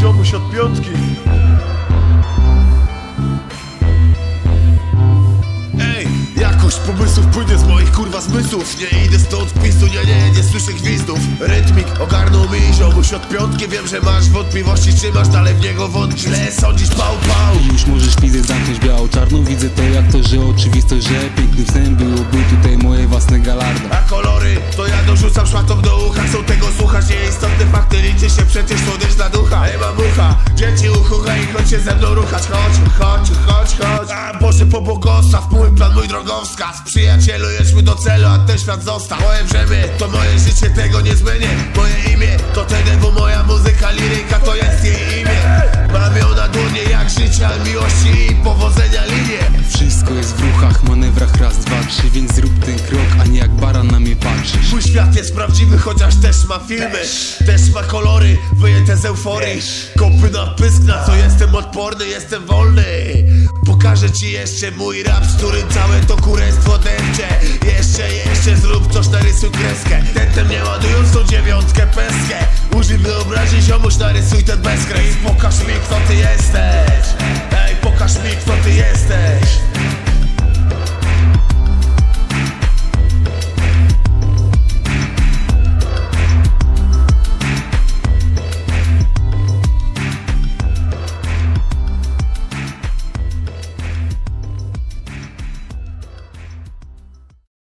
Ziomuś od piątki. Ej, jakość pomysłów płynie z moich kurwa zmysłów. Nie idę stąd pisu, nie, nie, nie słyszę gwizdów. Rytmik ogarnął mi ziomuś od piątki. Wiem, że masz wątpliwości, czy masz dalej w niego wątpić Źle sądzisz, pał, pał. Już możesz widzę zamknąć biało-czarną Widzę to jak to, że oczywistość, że pięknym snem byłoby tutaj moje własne galardo A kolory, to ja dorzucam szmatą do ucha. Są tego słuchać, nieistotne fakty mamucha, dzieci uchucha i chodź się ze mną ruchać Chodź, chodź, chodź, chodź. A Boże po błogosław, mój plan, mój drogowskaz. Przyjacielu, jedźmy do celu, a ten świat zostaw Moje brzemię, to moje życie, tego nie zmienię. Moje imię, to TDW, moja muzyka, liryka, to jest jej imię. Mam ją na dłonie jak życia, miłości i powodzenia linie. Wszystko jest w ruchach, manewrach raz, dwa, trzy Więc zrób ten krok, a nie jak baran na mnie patrzysz Mój świat jest prawdziwy, chociaż też ma filmy. Też. Ma kolory, wyjęte z euforii. Kopy na pysk, na co jestem odporny, jestem wolny. Pokażę ci jeszcze mój rap, z którym całe to kurestwo dęcze Jeszcze, jeszcze zrób coś, narysuj kreskę. Tentem nie ładując tą dziewiątkę peskę. Użyj wyobraźni, ziomuś, narysuj ten bezkres. Pokaż mi kto ty jesteś Ej, pokaż mi kto ty jesteś